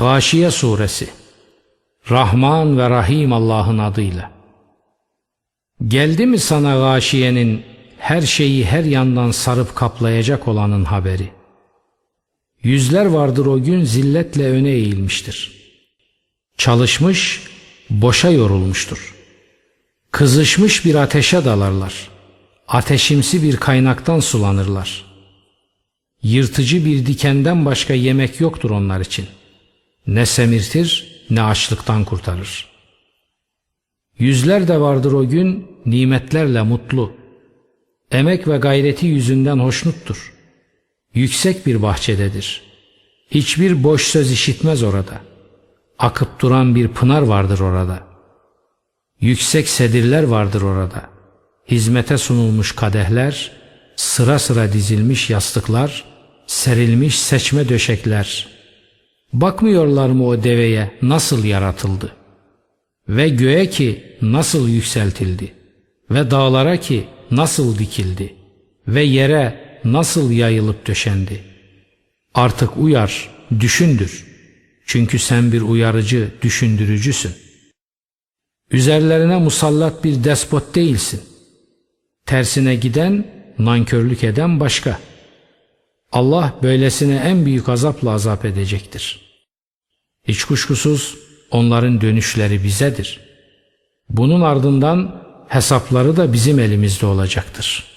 Gâşiye Suresi Rahman ve Rahim Allah'ın adıyla. Geldi mi sana gâşiyenin her şeyi her yandan sarıp kaplayacak olanın haberi? Yüzler vardır o gün zilletle öne eğilmiştir. Çalışmış, boşa yorulmuştur. Kızışmış bir ateşe dalarlar. Ateşimsi bir kaynaktan sulanırlar. Yırtıcı bir dikenden başka yemek yoktur onlar için. Ne semirtir ne açlıktan kurtarır. Yüzler de vardır o gün nimetlerle mutlu. Emek ve gayreti yüzünden hoşnuttur. Yüksek bir bahçededir. Hiçbir boş söz işitmez orada. Akıp duran bir pınar vardır orada. Yüksek sedirler vardır orada. Hizmete sunulmuş kadehler, sıra sıra dizilmiş yastıklar, serilmiş seçme döşekler. Bakmıyorlar mı o deveye nasıl yaratıldı? Ve göğe ki nasıl yükseltildi? Ve dağlara ki nasıl dikildi? Ve yere nasıl yayılıp döşendi? Artık uyar, düşündür. Çünkü sen bir uyarıcı, düşündürücüsün. Üzerlerine musallat bir despot değilsin. Tersine giden, nankörlük eden başka. Allah böylesine en büyük azapla azap edecektir. Hiç kuşkusuz onların dönüşleri bizedir. Bunun ardından hesapları da bizim elimizde olacaktır.''